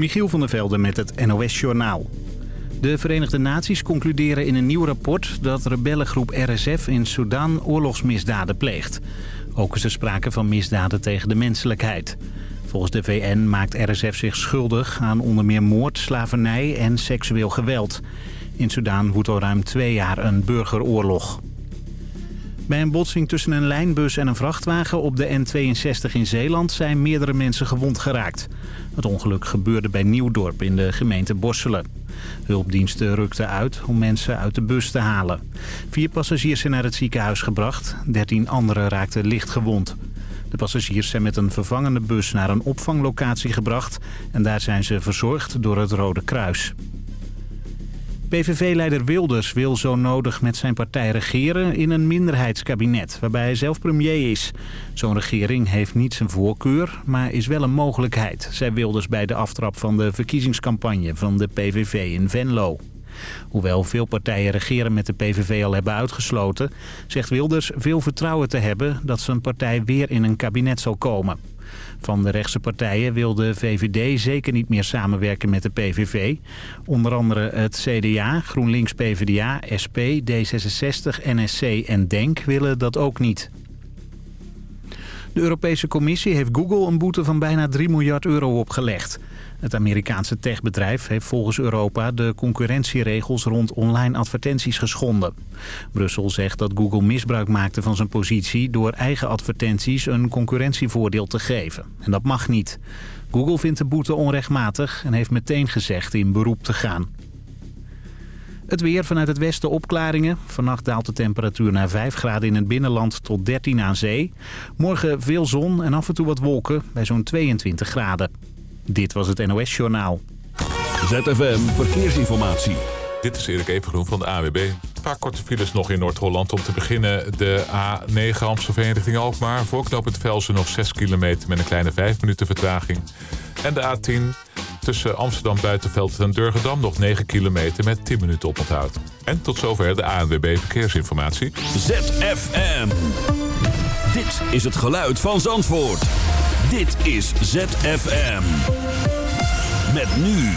Michiel van der Velde met het NOS-journaal. De Verenigde Naties concluderen in een nieuw rapport dat rebellengroep RSF in Sudan oorlogsmisdaden pleegt. Ook is er sprake van misdaden tegen de menselijkheid. Volgens de VN maakt RSF zich schuldig aan onder meer moord, slavernij en seksueel geweld. In Sudan woedt al ruim twee jaar een burgeroorlog. Bij een botsing tussen een lijnbus en een vrachtwagen op de N62 in Zeeland zijn meerdere mensen gewond geraakt. Het ongeluk gebeurde bij Nieuwdorp in de gemeente Borselen. Hulpdiensten rukten uit om mensen uit de bus te halen. Vier passagiers zijn naar het ziekenhuis gebracht. Dertien anderen raakten licht gewond. De passagiers zijn met een vervangende bus naar een opvanglocatie gebracht... en daar zijn ze verzorgd door het Rode Kruis. PVV-leider Wilders wil zo nodig met zijn partij regeren in een minderheidskabinet, waarbij hij zelf premier is. Zo'n regering heeft niet zijn voorkeur, maar is wel een mogelijkheid, zei Wilders bij de aftrap van de verkiezingscampagne van de PVV in Venlo. Hoewel veel partijen regeren met de PVV al hebben uitgesloten... zegt Wilders veel vertrouwen te hebben dat zijn partij weer in een kabinet zal komen. Van de rechtse partijen wil de VVD zeker niet meer samenwerken met de PVV. Onder andere het CDA, GroenLinks PvdA, SP, D66, NSC en DENK willen dat ook niet. De Europese Commissie heeft Google een boete van bijna 3 miljard euro opgelegd. Het Amerikaanse techbedrijf heeft volgens Europa de concurrentieregels rond online advertenties geschonden. Brussel zegt dat Google misbruik maakte van zijn positie door eigen advertenties een concurrentievoordeel te geven. En dat mag niet. Google vindt de boete onrechtmatig en heeft meteen gezegd in beroep te gaan. Het weer vanuit het westen opklaringen. Vannacht daalt de temperatuur naar 5 graden in het binnenland tot 13 aan zee. Morgen veel zon en af en toe wat wolken bij zo'n 22 graden. Dit was het NOS Journaal. ZFM Verkeersinformatie. Dit is Erik Evengroen van de AWB. Een paar korte files nog in Noord-Holland. Om te beginnen de A9 Amstelveen richting Alkmaar. Voorknopend Velsen nog 6 kilometer met een kleine 5 minuten vertraging. En de A10 tussen Amsterdam Buitenveld en Durgedam nog 9 kilometer met 10 minuten oponthoud. En tot zover de ANWB Verkeersinformatie. ZFM. Dit is het geluid van Zandvoort. Dit is ZFM. Met nu.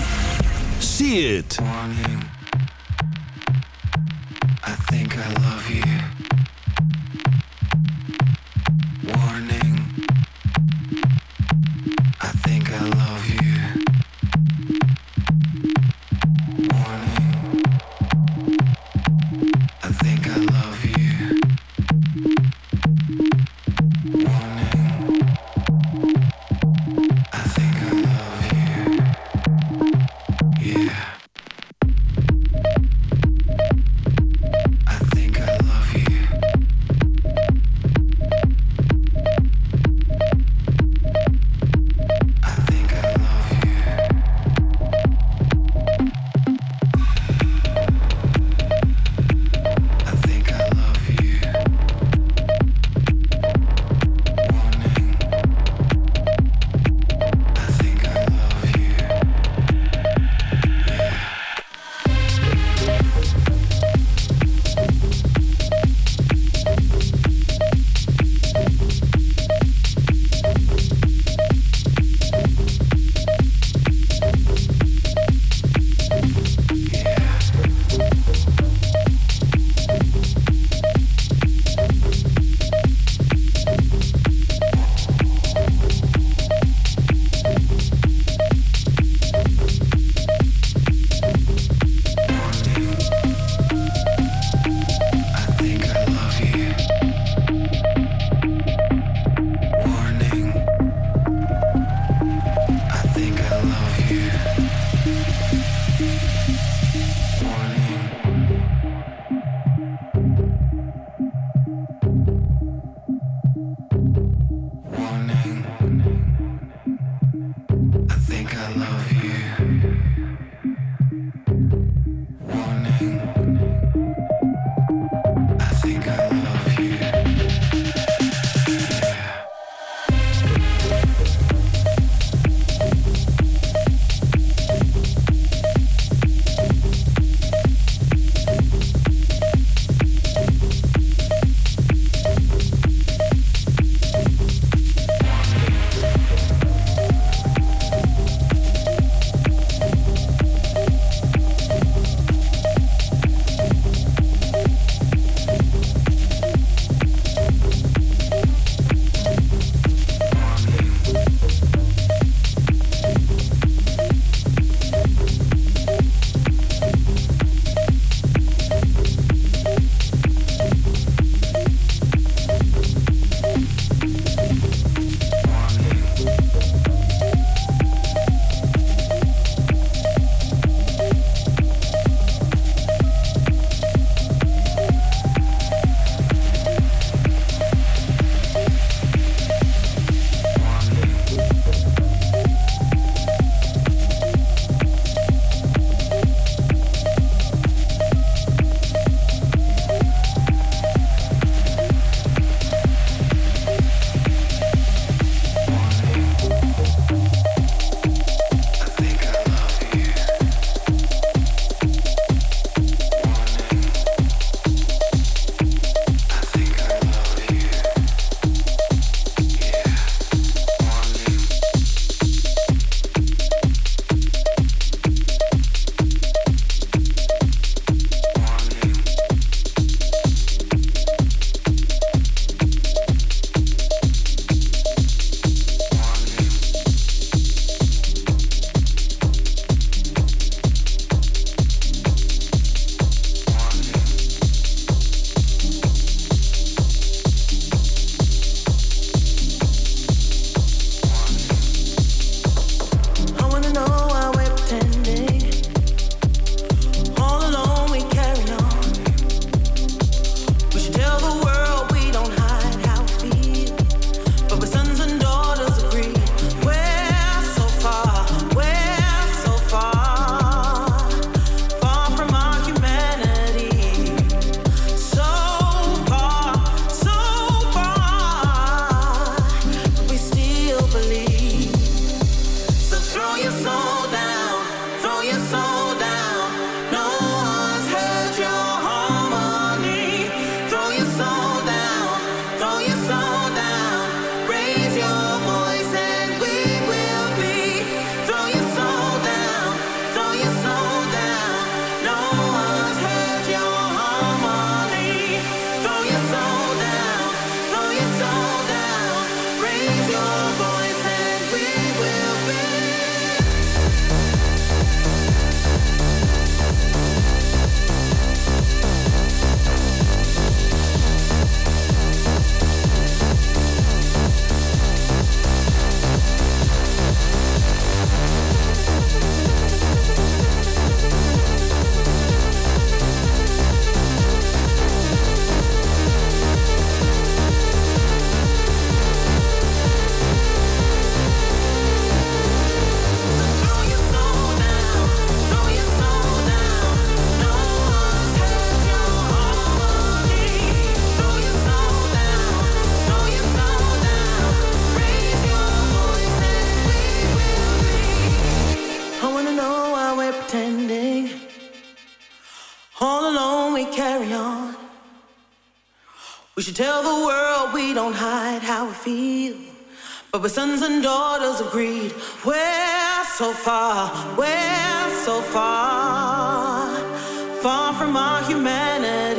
See it. I think I love you. should tell the world we don't hide how we feel. But we're sons and daughters of greed. We're so far, we're so far, far from our humanity.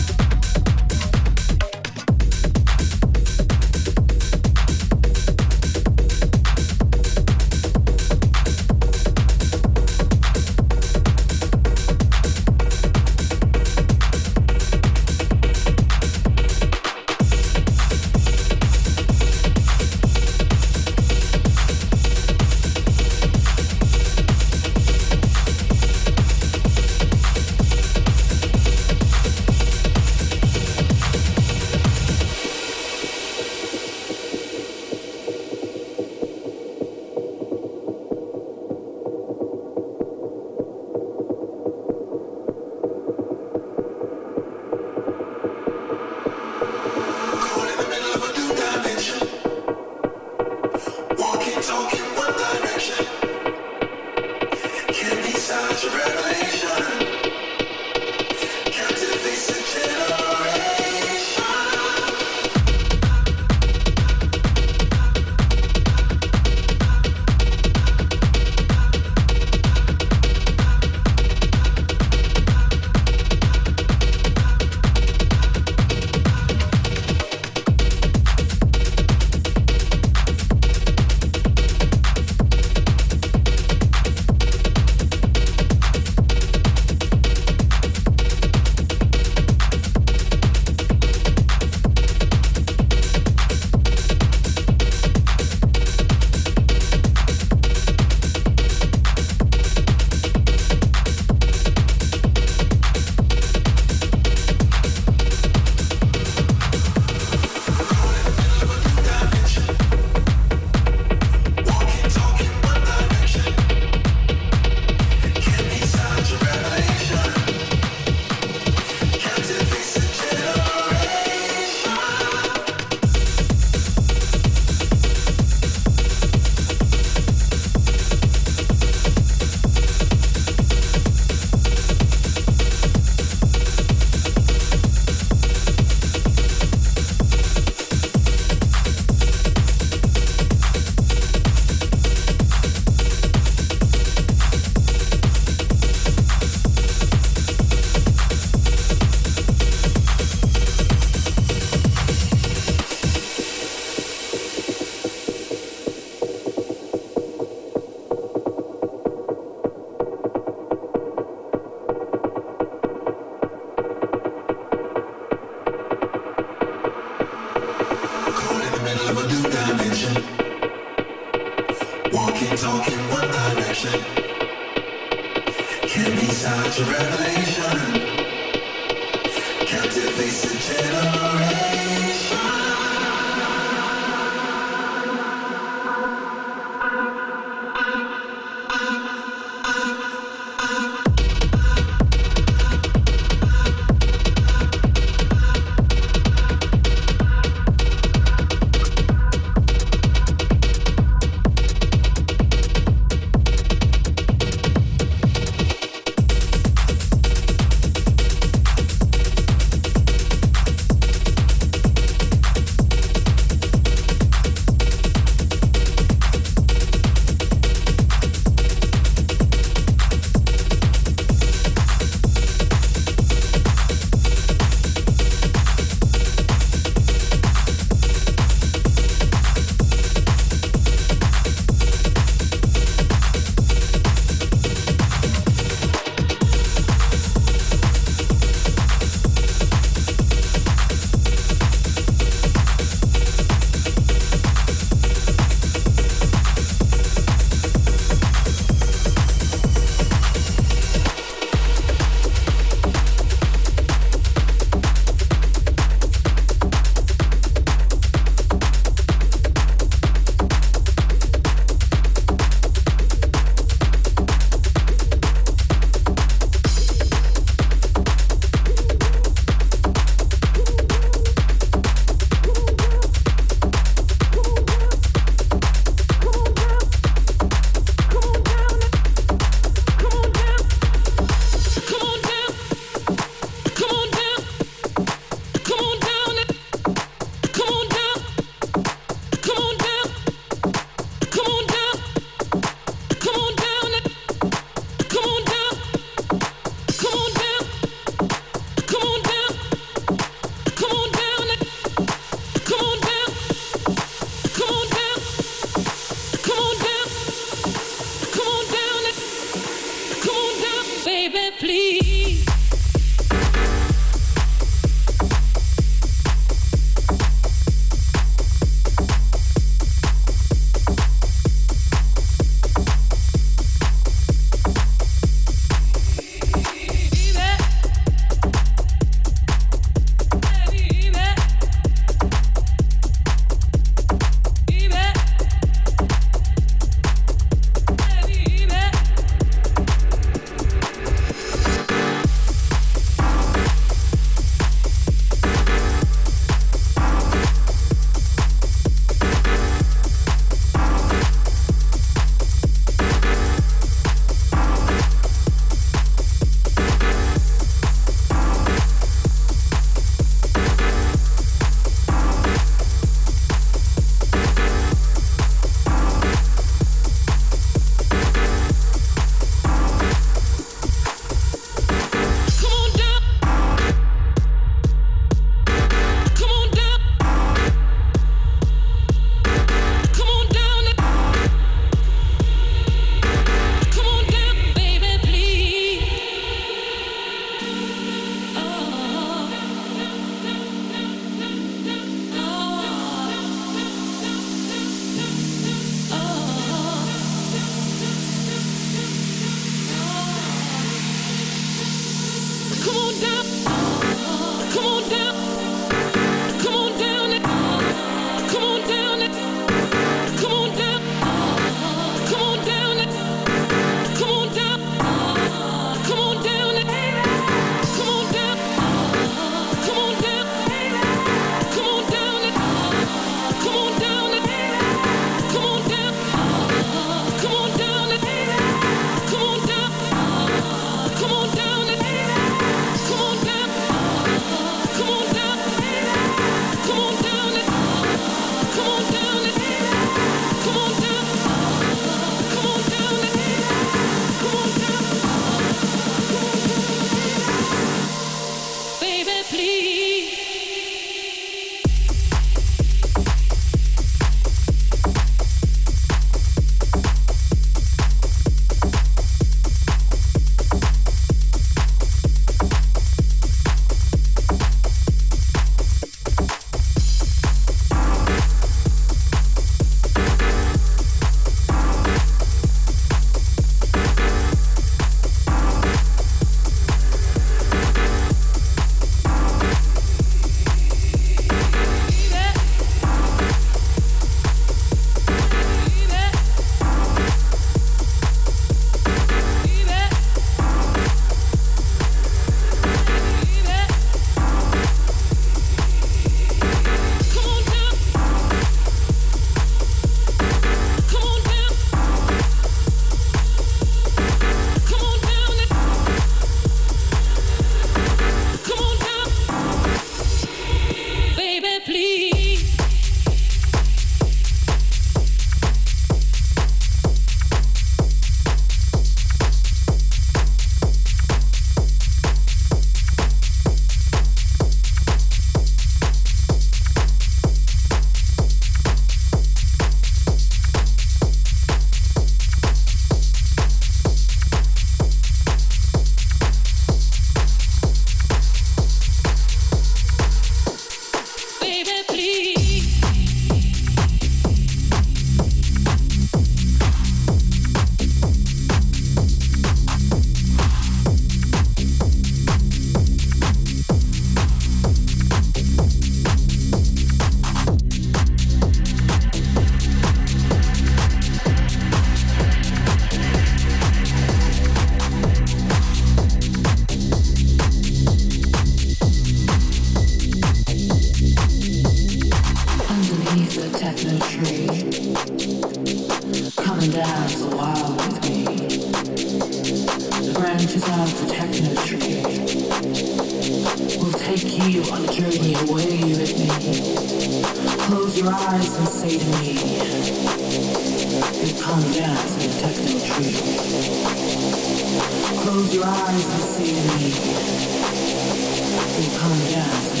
Yeah.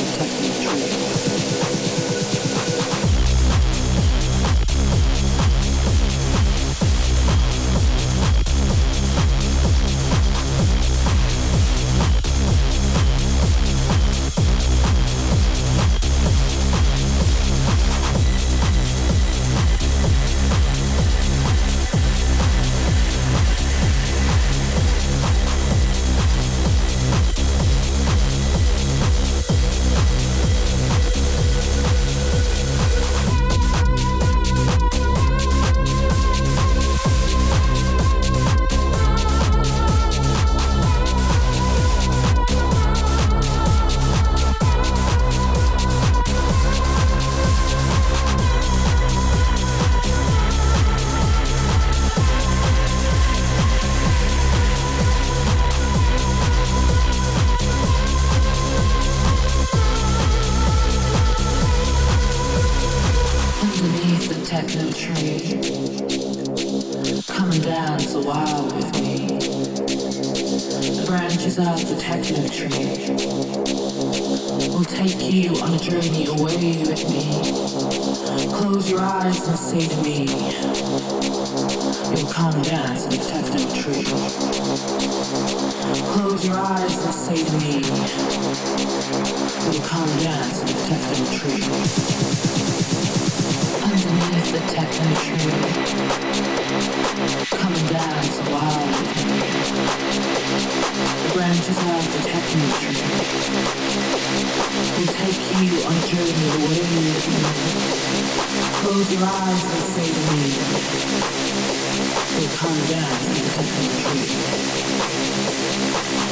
come down and take the retreat.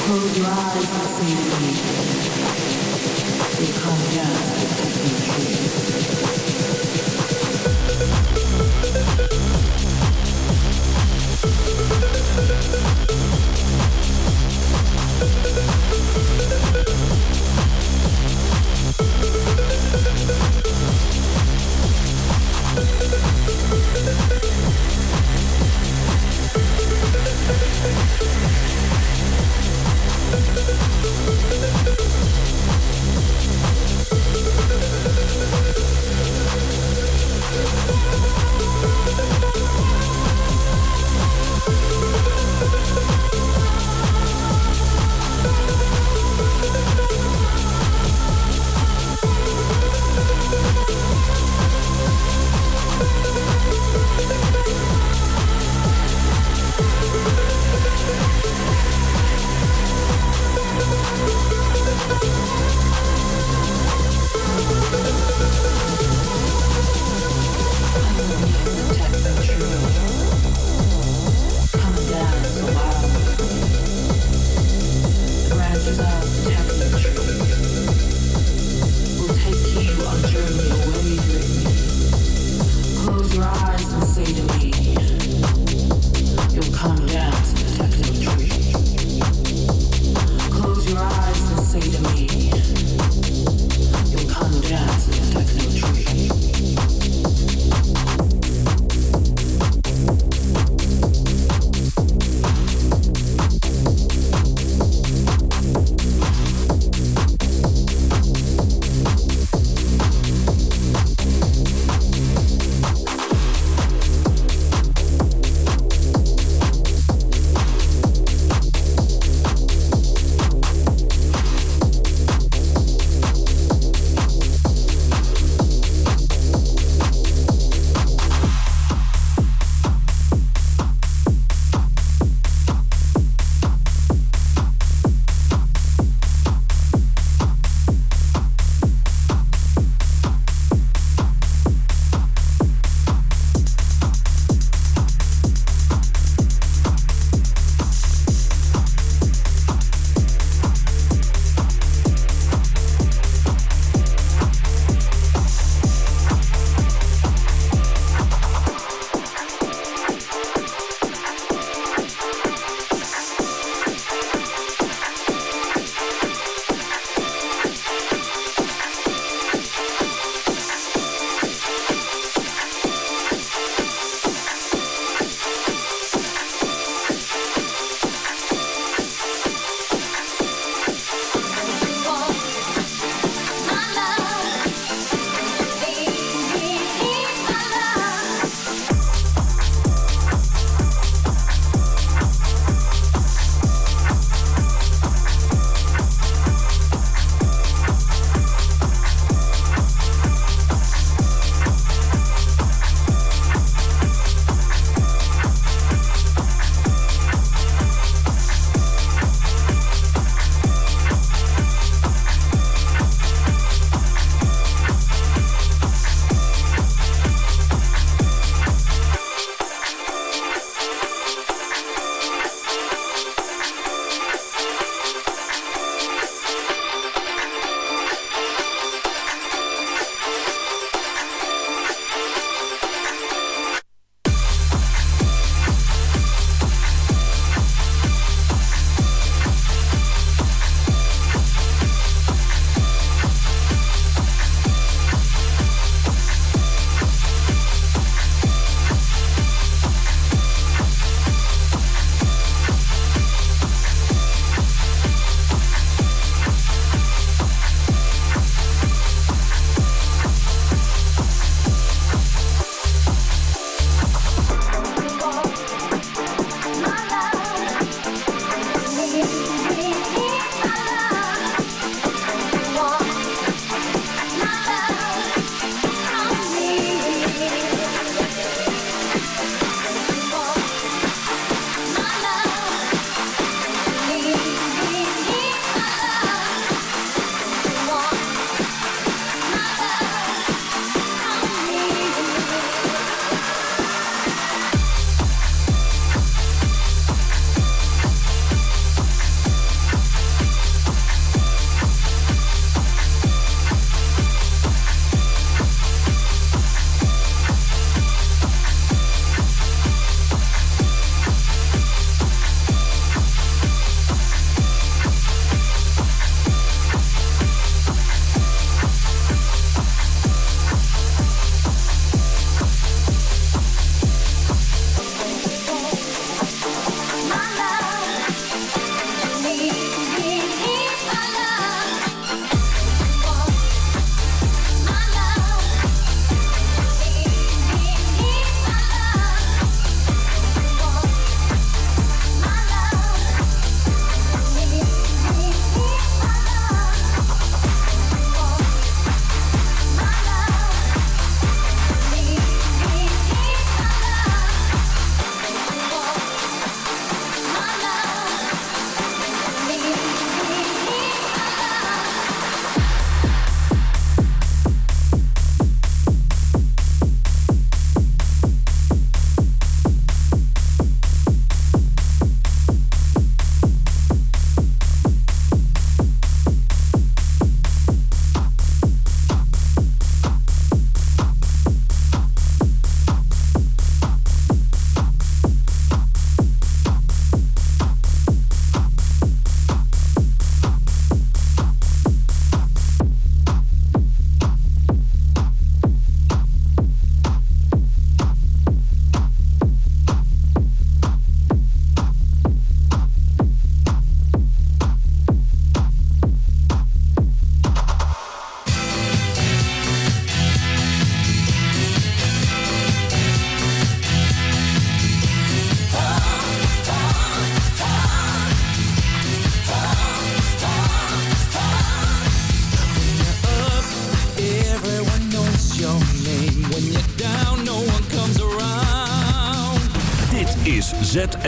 Close your eyes and see the You come down and take.